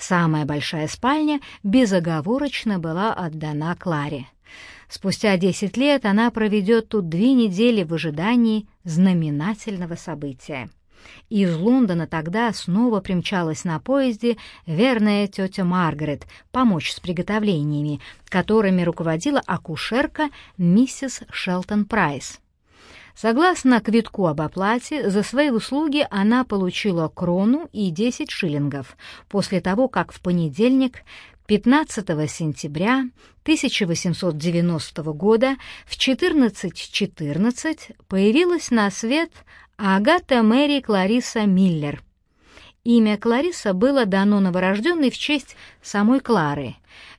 Самая большая спальня безоговорочно была отдана Кларе. Спустя десять лет она проведет тут две недели в ожидании знаменательного события. Из Лондона тогда снова примчалась на поезде верная тетя Маргарет помочь с приготовлениями, которыми руководила акушерка миссис Шелтон Прайс. Согласно квитку об оплате, за свои услуги она получила крону и 10 шиллингов после того, как в понедельник 15 сентября 1890 года в 14.14 .14 появилась на свет Агата Мэри Клариса Миллер. Имя Клариса было дано новорожденной в честь самой Клары,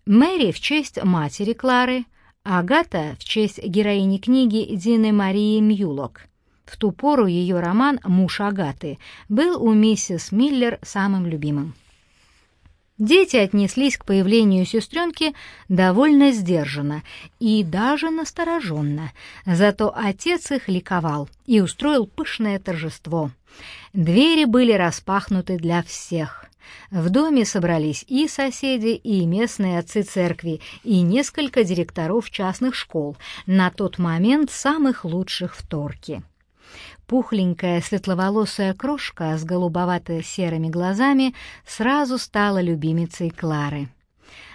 Мэри в честь матери Клары, Агата в честь героини книги Дины Марии Мьюлок. В ту пору ее роман «Муж Агаты» был у миссис Миллер самым любимым. Дети отнеслись к появлению сестренки довольно сдержанно и даже настороженно, зато отец их ликовал и устроил пышное торжество. Двери были распахнуты для всех. В доме собрались и соседи, и местные отцы церкви, и несколько директоров частных школ, на тот момент самых лучших в Торке. Пухленькая светловолосая крошка с голубовато-серыми глазами сразу стала любимицей Клары.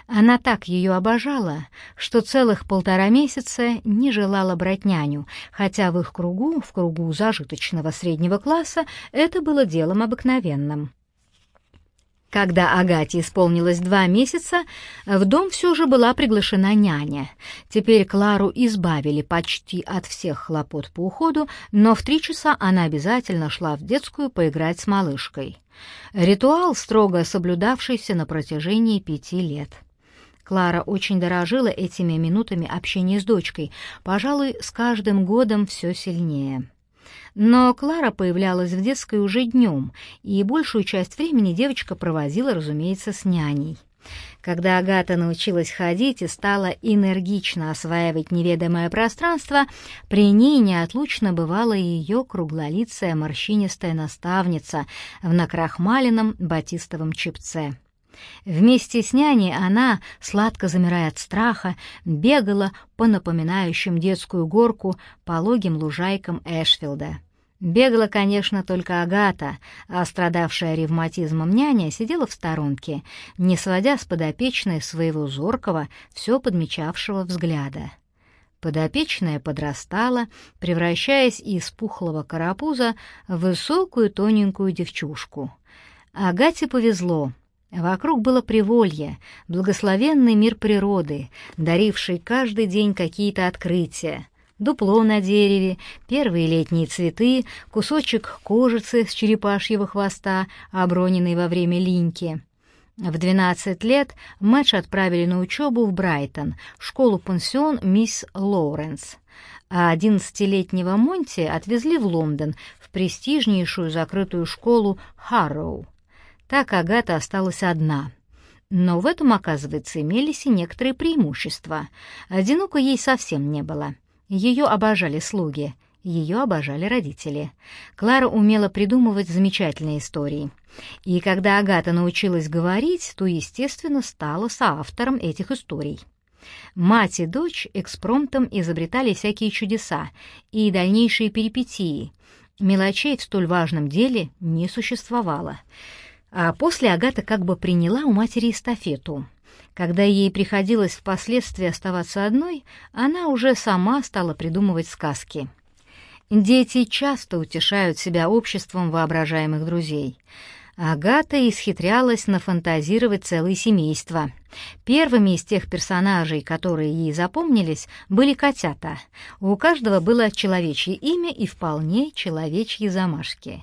Она так ее обожала, что целых полтора месяца не желала брать няню, хотя в их кругу, в кругу зажиточного среднего класса, это было делом обыкновенным. Когда Агате исполнилось два месяца, в дом все же была приглашена няня. Теперь Клару избавили почти от всех хлопот по уходу, но в три часа она обязательно шла в детскую поиграть с малышкой. Ритуал, строго соблюдавшийся на протяжении пяти лет. Клара очень дорожила этими минутами общения с дочкой, пожалуй, с каждым годом все сильнее. Но Клара появлялась в детской уже днем, и большую часть времени девочка проводила, разумеется, с няней. Когда Агата научилась ходить и стала энергично осваивать неведомое пространство, при ней неотлучно бывала ее круглолицая морщинистая наставница в накрахмаленном батистовом чепце. Вместе с няней она, сладко замирая от страха, бегала по напоминающим детскую горку пологим лужайкам Эшфилда. Бегала, конечно, только Агата, а страдавшая ревматизмом няня сидела в сторонке, не сводя с подопечной своего зоркого, все подмечавшего взгляда. Подопечная подрастала, превращаясь из пухлого карапуза в высокую тоненькую девчушку. Агате повезло — Вокруг было приволье, благословенный мир природы, даривший каждый день какие-то открытия. Дупло на дереве, первые летние цветы, кусочек кожицы с черепашьего хвоста, оброненный во время линьки. В 12 лет Мэтч отправили на учебу в Брайтон, школу-пансион мисс Лоуренс, а 11-летнего Монти отвезли в Лондон, в престижнейшую закрытую школу Харроу. Так Агата осталась одна. Но в этом, оказывается, имелись и некоторые преимущества. Одиноко ей совсем не было. Ее обожали слуги, ее обожали родители. Клара умела придумывать замечательные истории. И когда Агата научилась говорить, то, естественно, стала соавтором этих историй. Мать и дочь экспромтом изобретали всякие чудеса и дальнейшие перипетии. Мелочей в столь важном деле не существовало — а после Агата как бы приняла у матери эстафету. Когда ей приходилось впоследствии оставаться одной, она уже сама стала придумывать сказки. Дети часто утешают себя обществом воображаемых друзей. Агата исхитрялась нафантазировать целое семейство. Первыми из тех персонажей, которые ей запомнились, были котята. У каждого было человечье имя и вполне человечьи замашки.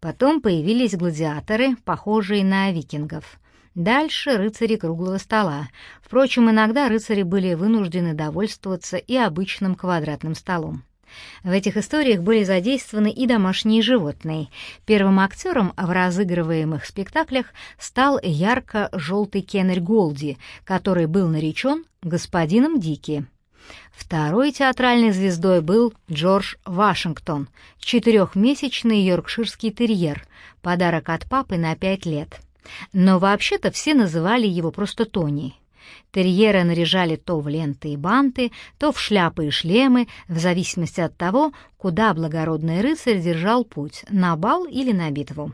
Потом появились гладиаторы, похожие на викингов. Дальше рыцари круглого стола. Впрочем, иногда рыцари были вынуждены довольствоваться и обычным квадратным столом. В этих историях были задействованы и домашние животные. Первым актером в разыгрываемых спектаклях стал ярко-желтый кеннер Голди, который был наречен господином Дики. Второй театральной звездой был Джордж Вашингтон, четырехмесячный йоркширский терьер, подарок от папы на пять лет. Но вообще-то все называли его просто Тони. Терьера наряжали то в ленты и банты, то в шляпы и шлемы, в зависимости от того, куда благородный рыцарь держал путь — на бал или на битву.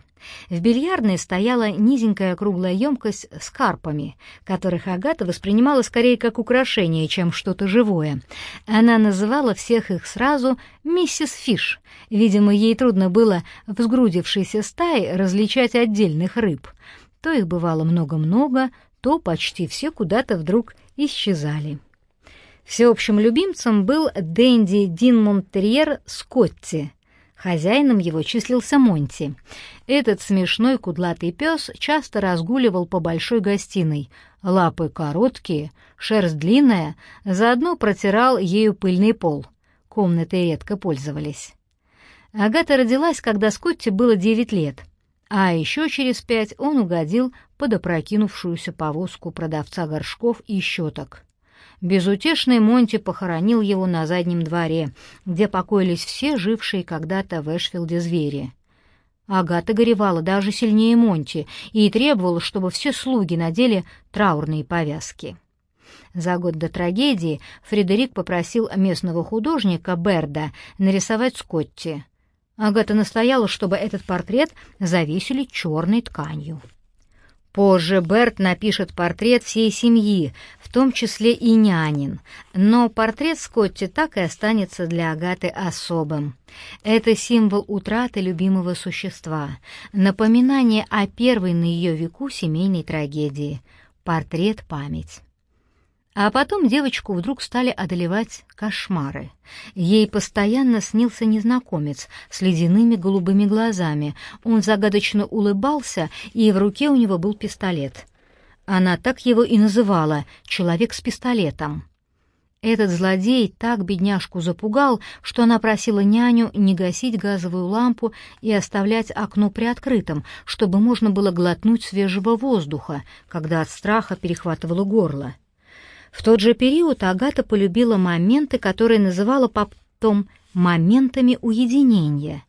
В бильярдной стояла низенькая круглая емкость с карпами, которых Агата воспринимала скорее как украшение, чем что-то живое. Она называла всех их сразу «миссис Фиш». Видимо, ей трудно было в сгрудившейся стае различать отдельных рыб. То их бывало много-много, то почти все куда-то вдруг исчезали. Всеобщим любимцем был Дэнди Дин Монтерьер Скотти. Хозяином его числился Монти. Этот смешной кудлатый пес часто разгуливал по большой гостиной. Лапы короткие, шерсть длинная, заодно протирал ею пыльный пол. Комнаты редко пользовались. Агата родилась, когда Скотти было девять лет — а еще через пять он угодил под опрокинувшуюся повозку продавца горшков и щеток. Безутешный Монти похоронил его на заднем дворе, где покоились все жившие когда-то в Эшфилде звери. Агата горевала даже сильнее Монти и требовала, чтобы все слуги надели траурные повязки. За год до трагедии Фредерик попросил местного художника Берда нарисовать Скотти. Агата настояла, чтобы этот портрет завесили черной тканью. Позже Берт напишет портрет всей семьи, в том числе и нянин, но портрет Скотти так и останется для Агаты особым. Это символ утраты любимого существа, напоминание о первой на ее веку семейной трагедии, портрет-память. А потом девочку вдруг стали одолевать кошмары. Ей постоянно снился незнакомец с ледяными голубыми глазами. Он загадочно улыбался, и в руке у него был пистолет. Она так его и называла «человек с пистолетом». Этот злодей так бедняжку запугал, что она просила няню не гасить газовую лампу и оставлять окно приоткрытым, чтобы можно было глотнуть свежего воздуха, когда от страха перехватывало горло. В тот же период Агата полюбила моменты, которые называла потом «моментами уединения».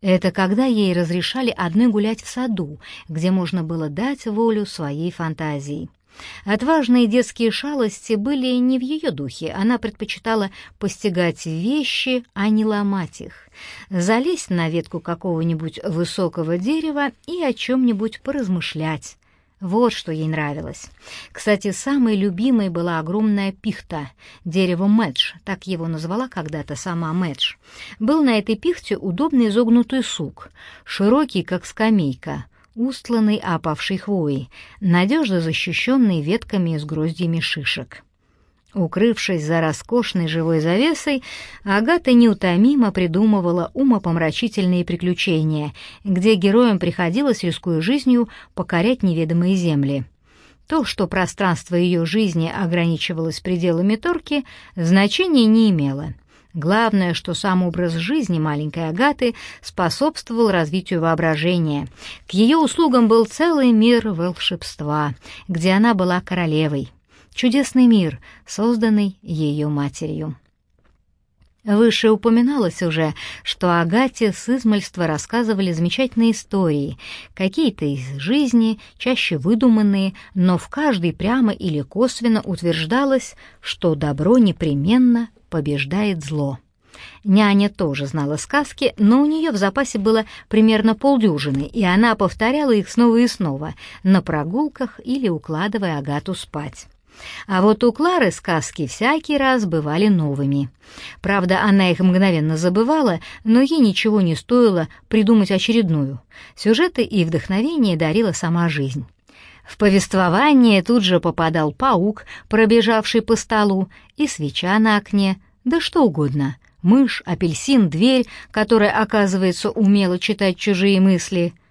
Это когда ей разрешали одной гулять в саду, где можно было дать волю своей фантазии. Отважные детские шалости были не в ее духе, она предпочитала постигать вещи, а не ломать их, залезть на ветку какого-нибудь высокого дерева и о чем-нибудь поразмышлять, вот что ей нравилось. Кстати, самой любимой была огромная пихта, дерево Мэдж, так его назвала когда-то сама Мэдж. Был на этой пихте удобный изогнутый сук, широкий, как скамейка, устланный опавшей хвоей, надежно защищенный ветками с гроздьями шишек. Укрывшись за роскошной живой завесой, Агата неутомимо придумывала умопомрачительные приключения, где героям приходилось, рискуя жизнью, покорять неведомые земли. То, что пространство ее жизни ограничивалось пределами Торки, значения не имело. Главное, что сам образ жизни маленькой Агаты способствовал развитию воображения. К ее услугам был целый мир волшебства, где она была королевой чудесный мир, созданный ее матерью. Выше упоминалось уже, что Агате с измальства рассказывали замечательные истории, какие-то из жизни, чаще выдуманные, но в каждой прямо или косвенно утверждалось, что добро непременно побеждает зло. Няня тоже знала сказки, но у нее в запасе было примерно полдюжины, и она повторяла их снова и снова, на прогулках или укладывая Агату спать. А вот у Клары сказки всякий раз бывали новыми. Правда, она их мгновенно забывала, но ей ничего не стоило придумать очередную. Сюжеты и вдохновение дарила сама жизнь. В повествование тут же попадал паук, пробежавший по столу, и свеча на окне, да что угодно. Мышь, апельсин, дверь, которая, оказывается, умела читать чужие мысли —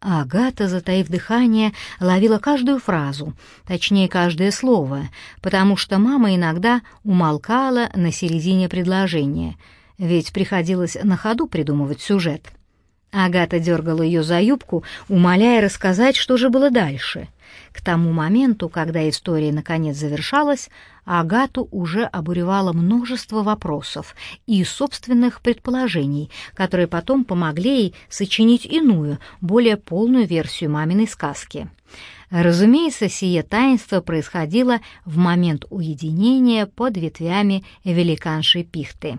а Агата, затаив дыхание, ловила каждую фразу, точнее, каждое слово, потому что мама иногда умолкала на середине предложения, ведь приходилось на ходу придумывать сюжет. Агата дергала ее за юбку, умоляя рассказать, что же было дальше. К тому моменту, когда история наконец завершалась, Агату уже обуревало множество вопросов и собственных предположений, которые потом помогли ей сочинить иную, более полную версию маминой сказки. Разумеется, сие таинство происходило в момент уединения под ветвями великаншей пихты.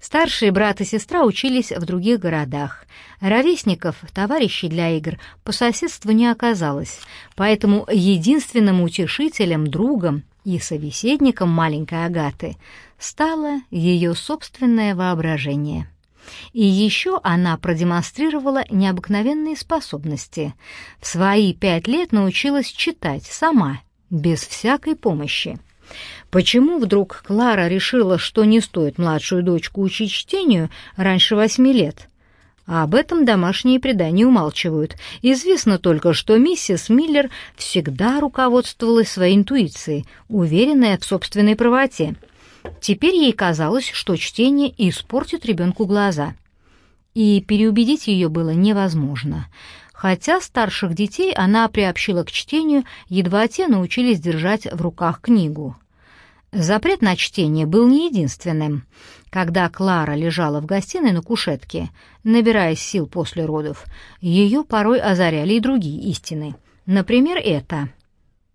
Старшие брат и сестра учились в других городах. Ровесников, товарищей для игр, по соседству не оказалось, поэтому единственным утешителем, другом и собеседником маленькой Агаты стало ее собственное воображение. И еще она продемонстрировала необыкновенные способности. В свои пять лет научилась читать сама, без всякой помощи. Почему вдруг Клара решила, что не стоит младшую дочку учить чтению раньше восьми лет? А об этом домашние предания умалчивают. Известно только, что миссис Миллер всегда руководствовалась своей интуицией, уверенная в собственной правоте. Теперь ей казалось, что чтение испортит ребенку глаза. И переубедить ее было невозможно. Хотя старших детей она приобщила к чтению, едва те научились держать в руках книгу. Запрет на чтение был не единственным. Когда Клара лежала в гостиной на кушетке, набираясь сил после родов, ее порой озаряли и другие истины. Например, это.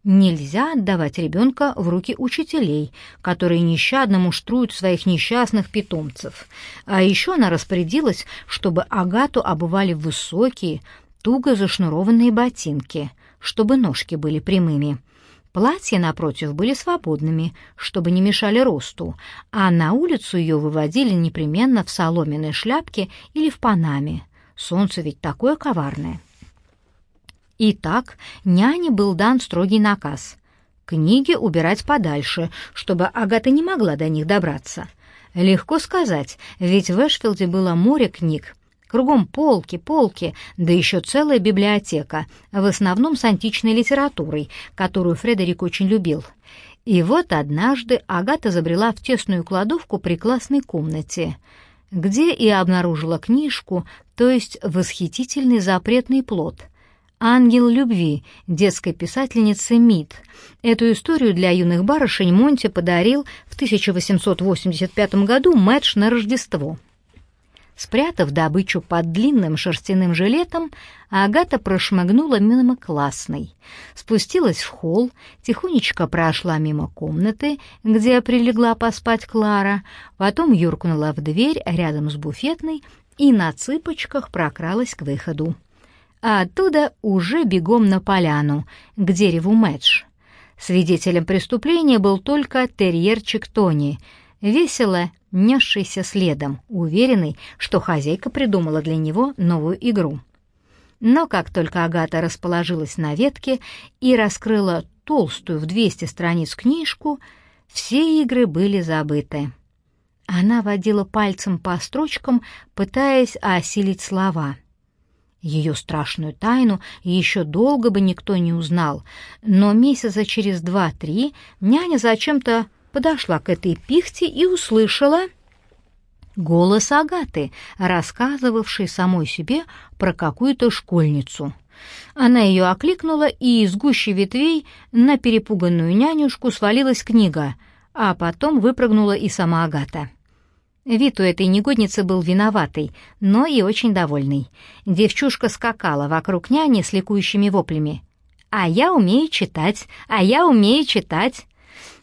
Нельзя отдавать ребенка в руки учителей, которые нещадно муштруют своих несчастных питомцев. А еще она распорядилась, чтобы Агату обували высокие, туго зашнурованные ботинки, чтобы ножки были прямыми — Платья, напротив, были свободными, чтобы не мешали росту, а на улицу ее выводили непременно в соломенной шляпке или в панаме. Солнце ведь такое коварное. Итак, няне был дан строгий наказ — книги убирать подальше, чтобы Агата не могла до них добраться. Легко сказать, ведь в Эшфилде было море книг, Кругом полки, полки, да еще целая библиотека, в основном с античной литературой, которую Фредерик очень любил. И вот однажды Агата забрела в тесную кладовку при классной комнате, где и обнаружила книжку, то есть восхитительный запретный плод — «Ангел любви» детской писательницы Мид. Эту историю для юных барышень Монти подарил в 1885 году Мэтч на Рождество. Спрятав добычу под длинным шерстяным жилетом, Агата прошмыгнула мимо классной, спустилась в холл, тихонечко прошла мимо комнаты, где прилегла поспать Клара, потом юркнула в дверь рядом с буфетной и на цыпочках прокралась к выходу. А оттуда уже бегом на поляну, к дереву Мэтч. Свидетелем преступления был только терьерчик Тони — весело несшийся следом, уверенный, что хозяйка придумала для него новую игру. Но как только Агата расположилась на ветке и раскрыла толстую в 200 страниц книжку, все игры были забыты. Она водила пальцем по строчкам, пытаясь осилить слова. Ее страшную тайну еще долго бы никто не узнал, но месяца через два-три няня зачем-то подошла к этой пихте и услышала голос Агаты, рассказывавшей самой себе про какую-то школьницу. Она ее окликнула, и из гущи ветвей на перепуганную нянюшку свалилась книга, а потом выпрыгнула и сама Агата. Вид у этой негодницы был виноватый, но и очень довольный. Девчушка скакала вокруг няни с ликующими воплями. «А я умею читать! А я умею читать!»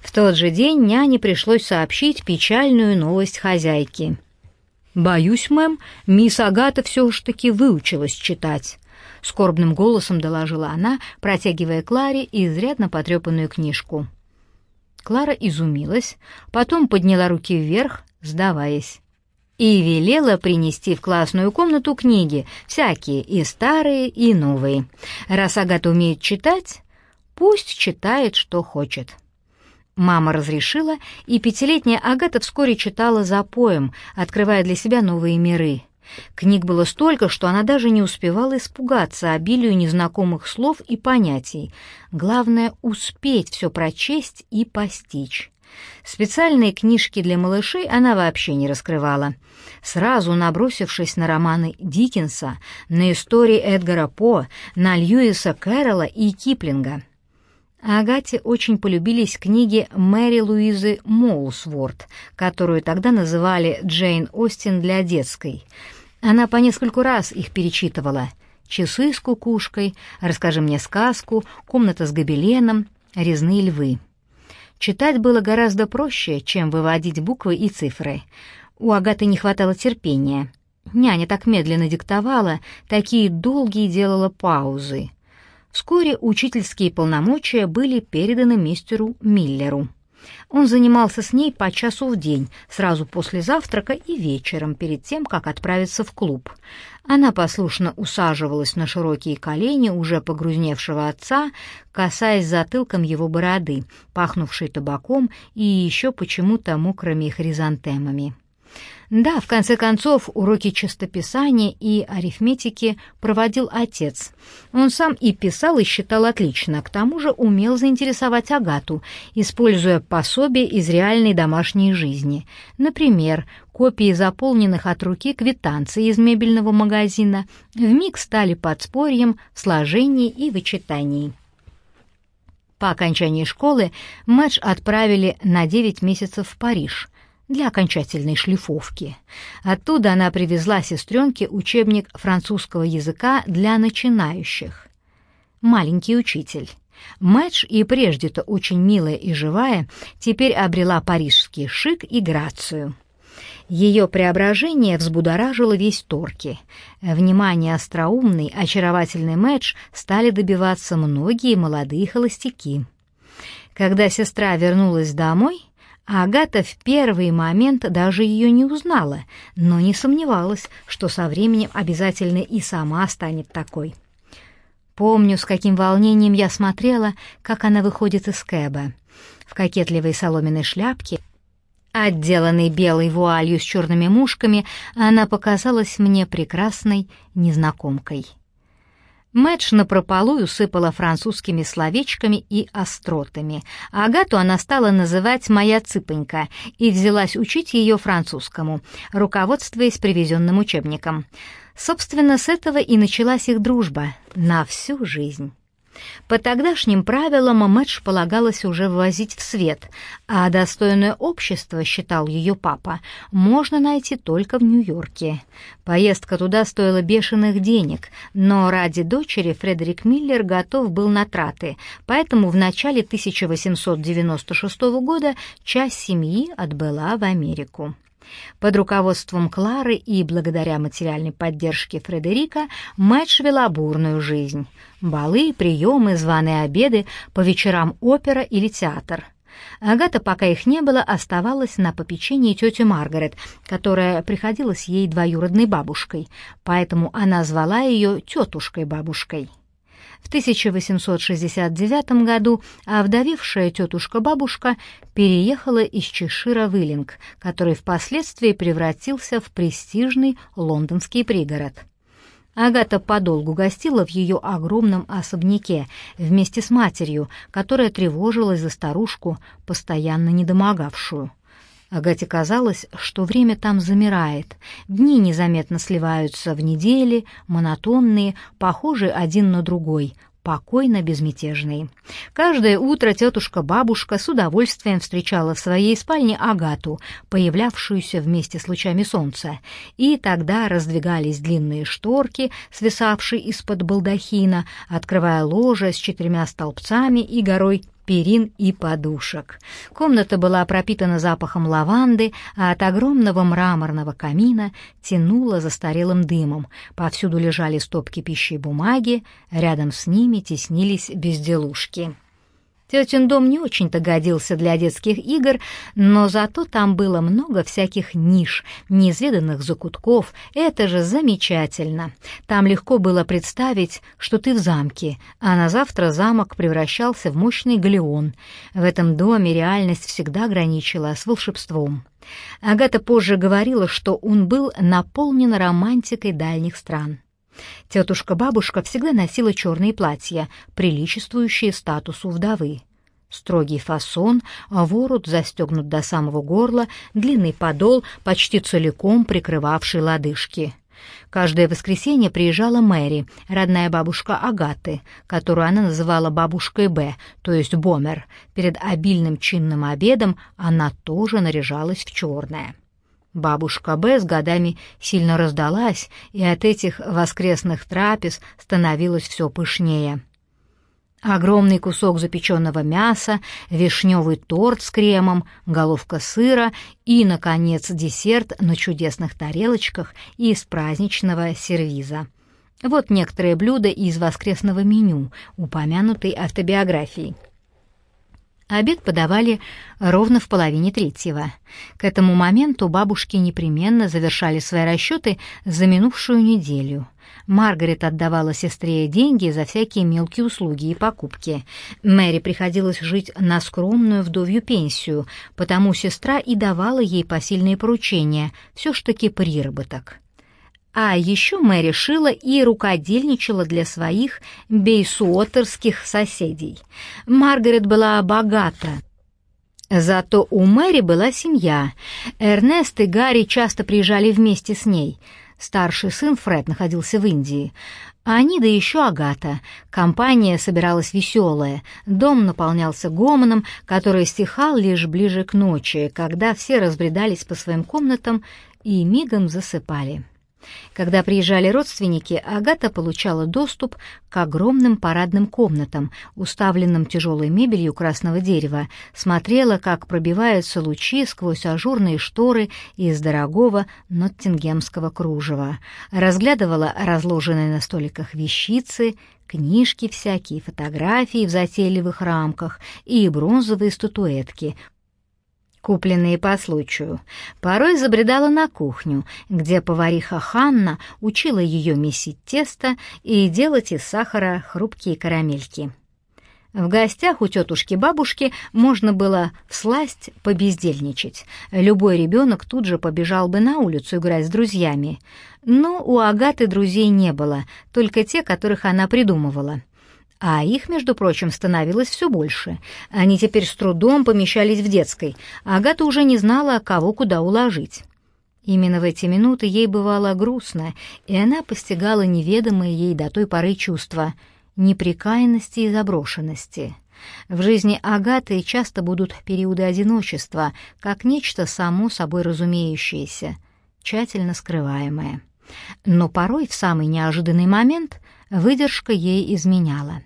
В тот же день няне пришлось сообщить печальную новость хозяйки. «Боюсь, мэм, мисс Агата все ж таки выучилась читать», — скорбным голосом доложила она, протягивая Кларе изрядно потрепанную книжку. Клара изумилась, потом подняла руки вверх, сдаваясь, и велела принести в классную комнату книги, всякие, и старые, и новые. Раз Агата умеет читать, пусть читает, что хочет. Мама разрешила, и пятилетняя Агата вскоре читала за поем, открывая для себя новые миры. Книг было столько, что она даже не успевала испугаться обилию незнакомых слов и понятий. Главное — успеть все прочесть и постичь. Специальные книжки для малышей она вообще не раскрывала, сразу набросившись на романы Диккенса, на истории Эдгара По, на Льюиса Кэрролла и Киплинга. Агате очень полюбились книги Мэри Луизы Моусворт, которую тогда называли «Джейн Остин для детской». Она по нескольку раз их перечитывала. «Часы с кукушкой», «Расскажи мне сказку», «Комната с гобеленом», «Резные львы». Читать было гораздо проще, чем выводить буквы и цифры. У Агаты не хватало терпения. Няня так медленно диктовала, такие долгие делала паузы. Вскоре учительские полномочия были переданы мистеру Миллеру. Он занимался с ней по часу в день, сразу после завтрака и вечером, перед тем, как отправиться в клуб. Она послушно усаживалась на широкие колени уже погрузневшего отца, касаясь затылком его бороды, пахнувшей табаком и еще почему-то мокрыми хризантемами. Да, в конце концов, уроки чистописания и арифметики проводил отец. Он сам и писал, и считал отлично, к тому же умел заинтересовать Агату, используя пособия из реальной домашней жизни. Например, копии заполненных от руки квитанций из мебельного магазина вмиг стали подспорьем в сложении и вычитании. По окончании школы Мэтч отправили на 9 месяцев в Париж — для окончательной шлифовки. Оттуда она привезла сестренке учебник французского языка для начинающих. «Маленький учитель». Мэтч, и прежде-то очень милая и живая, теперь обрела парижский шик и грацию. Ее преображение взбудоражило весь Торки. Внимание остроумный, очаровательный Мэтч стали добиваться многие молодые холостяки. Когда сестра вернулась домой, а Агата в первый момент даже ее не узнала, но не сомневалась, что со временем обязательно и сама станет такой. Помню, с каким волнением я смотрела, как она выходит из кэба. В кокетливой соломенной шляпке, отделанной белой вуалью с черными мушками, она показалась мне прекрасной незнакомкой. Мэтч напропалую сыпала французскими словечками и остротами. Агату она стала называть «моя цыпонька» и взялась учить ее французскому, руководствуясь привезенным учебником. Собственно, с этого и началась их дружба на всю жизнь. По тогдашним правилам Мэтч полагалось уже ввозить в свет, а достойное общество, считал ее папа, можно найти только в Нью-Йорке. Поездка туда стоила бешеных денег, но ради дочери Фредерик Миллер готов был на траты, поэтому в начале 1896 года часть семьи отбыла в Америку. Под руководством Клары и благодаря материальной поддержке Фредерика Мэтч вела бурную жизнь. Балы, приемы, званые обеды, по вечерам опера или театр. Агата, пока их не было, оставалась на попечении тети Маргарет, которая приходилась ей двоюродной бабушкой, поэтому она звала ее тетушкой-бабушкой. В 1869 году овдовевшая тетушка-бабушка переехала из Чешира в Иллинг, который впоследствии превратился в престижный лондонский пригород. Агата подолгу гостила в ее огромном особняке вместе с матерью, которая тревожилась за старушку, постоянно недомогавшую. Агате казалось, что время там замирает, дни незаметно сливаются в недели, монотонные, похожие один на другой, покойно безмятежные. Каждое утро тетушка-бабушка с удовольствием встречала в своей спальне Агату, появлявшуюся вместе с лучами солнца, и тогда раздвигались длинные шторки, свисавшие из-под балдахина, открывая ложе с четырьмя столбцами и горой перин и подушек. Комната была пропитана запахом лаванды, а от огромного мраморного камина тянуло застарелым дымом. Повсюду лежали стопки пищи и бумаги, рядом с ними теснились безделушки. Тетин дом не очень-то годился для детских игр, но зато там было много всяких ниш, неизведанных закутков. Это же замечательно. Там легко было представить, что ты в замке, а на завтра замок превращался в мощный галеон. В этом доме реальность всегда граничила с волшебством. Агата позже говорила, что он был наполнен романтикой дальних стран. Тетушка-бабушка всегда носила черные платья, приличествующие статусу вдовы. Строгий фасон, ворот застегнут до самого горла, длинный подол, почти целиком прикрывавший лодыжки. Каждое воскресенье приезжала Мэри, родная бабушка Агаты, которую она называла бабушкой Б, то есть Бомер. Перед обильным чинным обедом она тоже наряжалась в черное. Бабушка Б с годами сильно раздалась, и от этих воскресных трапез становилось все пышнее. Огромный кусок запеченного мяса, вишневый торт с кремом, головка сыра и, наконец, десерт на чудесных тарелочках из праздничного сервиза. Вот некоторые блюда из воскресного меню, упомянутой автобиографии. Обед подавали ровно в половине третьего. К этому моменту бабушки непременно завершали свои расчеты за минувшую неделю. Маргарет отдавала сестре деньги за всякие мелкие услуги и покупки. Мэри приходилось жить на скромную вдовью пенсию, потому сестра и давала ей посильные поручения, все ж таки приработок. А еще Мэри шила и рукодельничала для своих бейсуотерских соседей. Маргарет была богата. Зато у Мэри была семья. Эрнест и Гарри часто приезжали вместе с ней. Старший сын Фред находился в Индии. Они, да еще Агата. Компания собиралась веселая. Дом наполнялся гомоном, который стихал лишь ближе к ночи, когда все разбредались по своим комнатам и мигом засыпали. Когда приезжали родственники, Агата получала доступ к огромным парадным комнатам, уставленным тяжелой мебелью красного дерева, смотрела, как пробиваются лучи сквозь ажурные шторы из дорогого ноттингемского кружева, разглядывала разложенные на столиках вещицы, книжки всякие, фотографии в затейливых рамках и бронзовые статуэтки, купленные по случаю, порой забредала на кухню, где повариха Ханна учила ее месить тесто и делать из сахара хрупкие карамельки. В гостях у тетушки-бабушки можно было всласть побездельничать. Любой ребенок тут же побежал бы на улицу играть с друзьями. Но у Агаты друзей не было, только те, которых она придумывала. А их, между прочим, становилось все больше. Они теперь с трудом помещались в детской. Агата уже не знала, кого куда уложить. Именно в эти минуты ей бывало грустно, и она постигала неведомые ей до той поры чувства неприкаянности и заброшенности. В жизни Агаты часто будут периоды одиночества, как нечто само собой разумеющееся, тщательно скрываемое. Но порой в самый неожиданный момент выдержка ей изменяла.